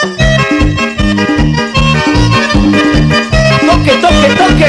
Toque, toque, toque.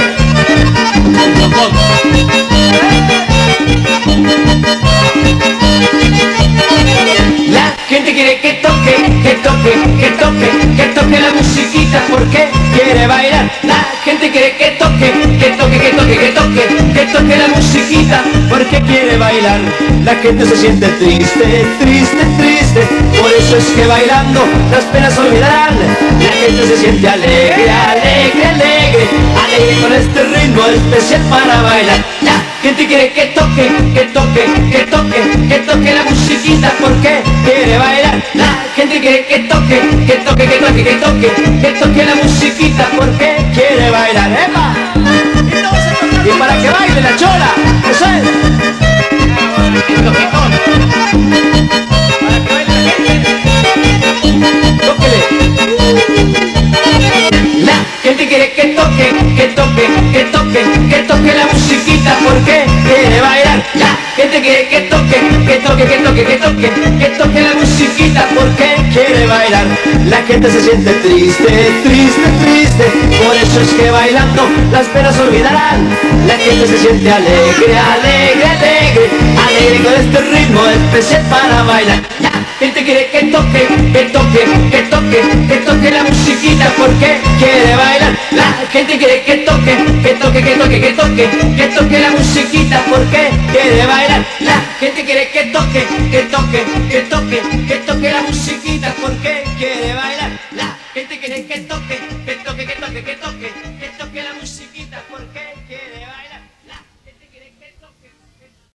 La gente quiere que toque, que toque, que toque, que toque la musiquita porque quiere bailar. La gente quiere que toque, que toque, que toque, que toque, que toque la musiquita porque quiere bailar. La gente se siente triste, triste, triste, por eso es que bailando las penas olvidarán. La gente se siente alegre, alegre, alegre, alegre con este ritmo especial para bailar. La gente quiere que toque, que toque, que toque, que toque la musiquita porque quiere bailar. La gente quiere que toque, que toque, que toque, que toque, que toque la musiquita porque quiere bailar. ¡Epa! Y para que baile la chola, toque, que toque, que toque, que toque la musiquita porque quiere bailar. La gente quiere que toque, que toque, que toque, que toque, que toque la musiquita porque quiere bailar. La gente se siente triste, triste, triste, por eso es que bailando las penas olvidarán. La gente se siente alegre, alegre, alegre, alegre con este ritmo especial para bailar. La gente quiere que toque, que toque, que toque, que toque la musiquita porque quiere bailar gente quiere que toque, que toque, que toque, que toque, que toque la musiquita porque quiere bailar. La gente quiere que toque, que toque, que toque, que toque la musiquita porque quiere bailar. La gente quiere que toque, que toque, que toque, que toque.